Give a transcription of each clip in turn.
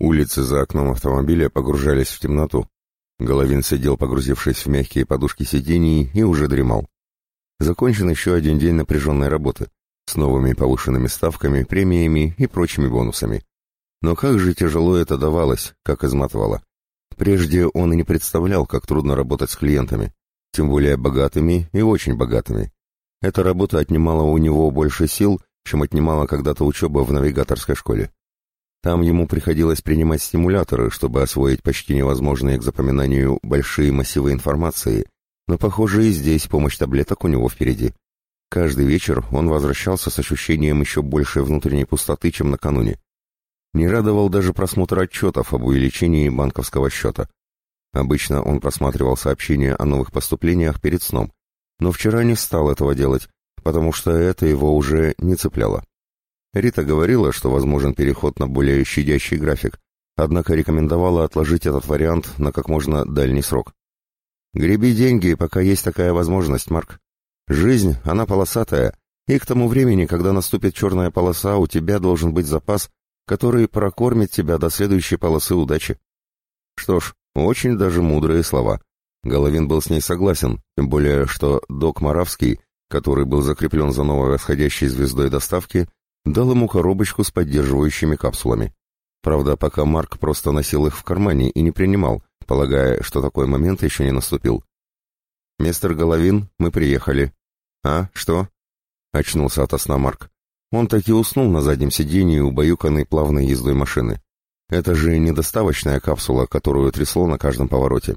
Улицы за окном автомобиля погружались в темноту. Головин сидел, погрузившись в мягкие подушки сидений, и уже дремал. Закончен еще один день напряженной работы, с новыми повышенными ставками, премиями и прочими бонусами. Но как же тяжело это давалось, как изматывало. Прежде он и не представлял, как трудно работать с клиентами, тем более богатыми и очень богатыми. Эта работа отнимала у него больше сил, чем отнимала когда-то учеба в навигаторской школе. Там ему приходилось принимать стимуляторы, чтобы освоить почти невозможные к запоминанию большие массивы информации, но, похоже, и здесь помощь таблеток у него впереди. Каждый вечер он возвращался с ощущением еще большей внутренней пустоты, чем накануне. Не радовал даже просмотр отчетов об увеличении банковского счета. Обычно он просматривал сообщения о новых поступлениях перед сном, но вчера не стал этого делать, потому что это его уже не цепляло. Рита говорила, что возможен переход на более щадящий график, однако рекомендовала отложить этот вариант на как можно дальний срок. «Греби деньги, пока есть такая возможность, Марк. Жизнь, она полосатая, и к тому времени, когда наступит черная полоса, у тебя должен быть запас, который прокормит тебя до следующей полосы удачи». Что ж, очень даже мудрые слова. Головин был с ней согласен, тем более, что док Моравский, который был закреплен за новой восходящей звездой доставки, дал ему коробочку с поддерживающими капсулами. Правда, пока Марк просто носил их в кармане и не принимал, полагая, что такой момент еще не наступил. «Мистер Головин, мы приехали». «А, что?» — очнулся от сна Марк. Он таки уснул на заднем сиденье, убаюканной плавной ездой машины. Это же не доставочная капсула, которую трясло на каждом повороте.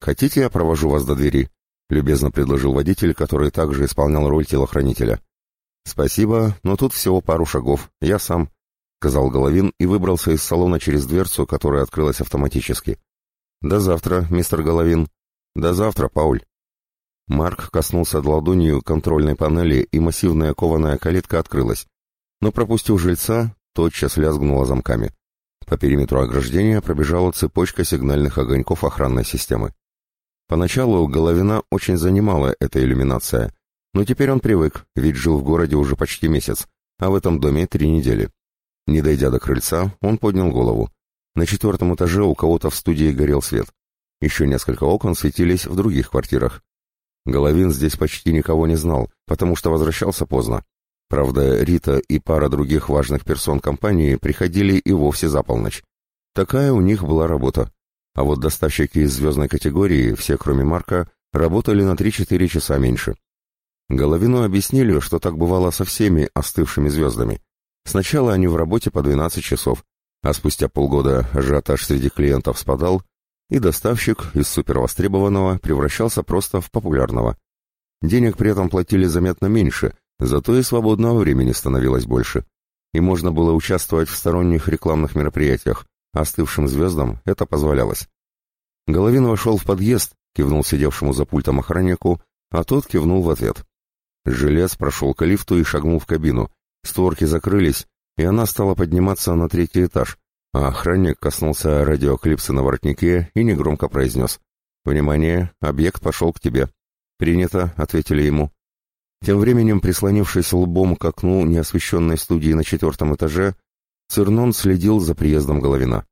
«Хотите, я провожу вас до двери?» — любезно предложил водитель, который также исполнял роль телохранителя. «Спасибо, но тут всего пару шагов. Я сам», — сказал Головин и выбрался из салона через дверцу, которая открылась автоматически. «До завтра, мистер Головин». «До завтра, Пауль». Марк коснулся ладонью контрольной панели, и массивная кованая калитка открылась. Но, пропустив жильца, тотчас лязгнула замками. По периметру ограждения пробежала цепочка сигнальных огоньков охранной системы. Поначалу Головина очень занимала эта иллюминация, но теперь он привык, ведь жил в городе уже почти месяц, а в этом доме три недели. Не дойдя до крыльца, он поднял голову. На четвертом этаже у кого-то в студии горел свет. Еще несколько окон светились в других квартирах. Головин здесь почти никого не знал, потому что возвращался поздно. Правда, Рита и пара других важных персон компании приходили и вовсе за полночь. Такая у них была работа. А вот доставщики из звездной категории, все кроме Марка, работали на 3-4 часа меньше. Головину объяснили, что так бывало со всеми остывшими звездами. Сначала они в работе по 12 часов, а спустя полгода ажиотаж среди клиентов спадал, и доставщик из супервостребованного превращался просто в популярного. Денег при этом платили заметно меньше, зато и свободного времени становилось больше. И можно было участвовать в сторонних рекламных мероприятиях, остывшим звездам это позволялось. Головин вошел в подъезд, кивнул сидевшему за пультом охраннику, а тот кивнул в ответ. Желез прошел к лифту и шагнул в кабину. Створки закрылись, и она стала подниматься на третий этаж, а охранник коснулся радиоклипса на воротнике и негромко произнес. «Внимание, объект пошел к тебе». «Принято», — ответили ему. Тем временем, прислонившись лбом к окну неосвещенной студии на четвертом этаже, Цернон следил за приездом Головина.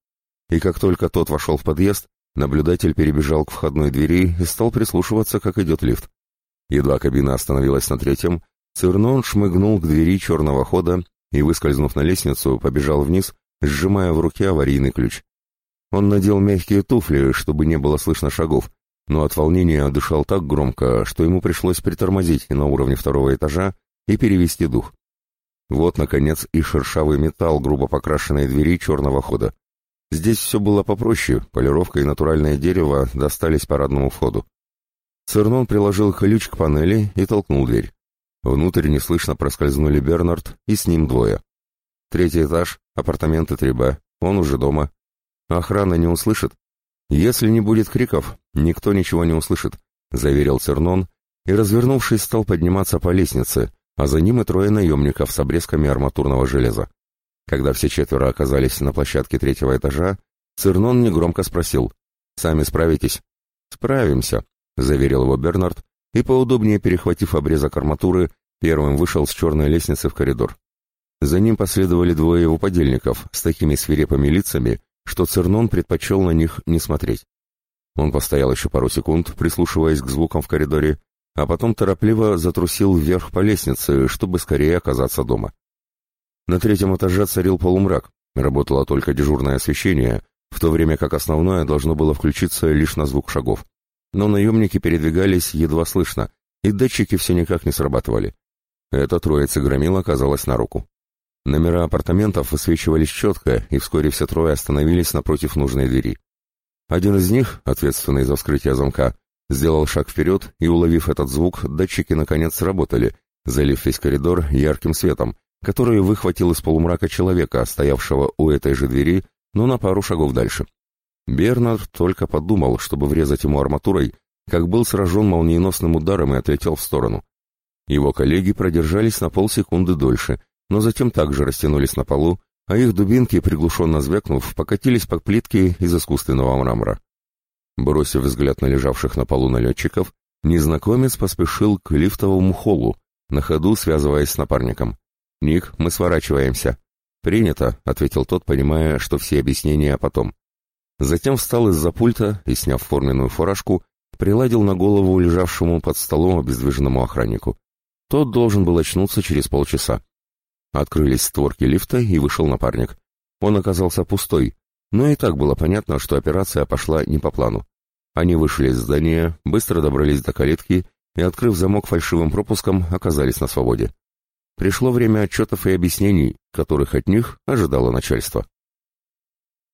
И как только тот вошел в подъезд, наблюдатель перебежал к входной двери и стал прислушиваться, как идет лифт. Едва кабина остановилась на третьем, Цернон шмыгнул к двери черного хода и, выскользнув на лестницу, побежал вниз, сжимая в руке аварийный ключ. Он надел мягкие туфли, чтобы не было слышно шагов, но от волнения дышал так громко, что ему пришлось притормозить на уровне второго этажа и перевести дух. Вот, наконец, и шершавый металл грубо покрашенной двери черного хода. Здесь все было попроще, полировка и натуральное дерево достались парадному входу. Цернон приложил ключ к панели и толкнул дверь. Внутрь неслышно проскользнули Бернард и с ним двое. Третий этаж, апартаменты 3Б, он уже дома. Охрана не услышит. Если не будет криков, никто ничего не услышит, заверил Цернон и, развернувшись, стал подниматься по лестнице, а за ним и трое наемников с обрезками арматурного железа. Когда все четверо оказались на площадке третьего этажа, Цернон негромко спросил, «Сами справитесь?» «Справимся», заверил его Бернард и, поудобнее перехватив обрезок арматуры, первым вышел с черной лестницы в коридор. За ним последовали двое его подельников с такими свирепыми лицами, что Цернон предпочел на них не смотреть. Он постоял еще пару секунд, прислушиваясь к звукам в коридоре, а потом торопливо затрусил вверх по лестнице, чтобы скорее оказаться дома. На третьем этаже царил полумрак, работало только дежурное освещение, в то время как основное должно было включиться лишь на звук шагов. Но наемники передвигались едва слышно, и датчики все никак не срабатывали. Эта троица громила оказалась на руку. Номера апартаментов высвечивались четко, и вскоре все трое остановились напротив нужной двери. Один из них, ответственный за вскрытие замка, сделал шаг вперед, и, уловив этот звук, датчики наконец сработали, залив весь коридор ярким светом, который выхватил из полумрака человека, стоявшего у этой же двери, но на пару шагов дальше. Бернард только подумал, чтобы врезать ему арматурой, как был сражен молниеносным ударом и отлетел в сторону. Его коллеги продержались на полсекунды дольше, но затем также растянулись на полу, а их дубинки, приглушенно звякнув, покатились по плитке из искусственного мрамора. Бросив взгляд на лежавших на полу налетчиков, незнакомец поспешил к лифтовому холлу, на ходу связываясь с напарником. «Ник, мы сворачиваемся». «Принято», — ответил тот, понимая, что все объяснения потом. Затем встал из-за пульта и, сняв форменную фуражку, приладил на голову лежавшему под столом обездвиженному охраннику. Тот должен был очнуться через полчаса. Открылись створки лифта, и вышел напарник. Он оказался пустой, но и так было понятно, что операция пошла не по плану. Они вышли из здания, быстро добрались до калитки и, открыв замок фальшивым пропуском, оказались на свободе. Пришло время отчетов и объяснений, которых от них ожидало начальство.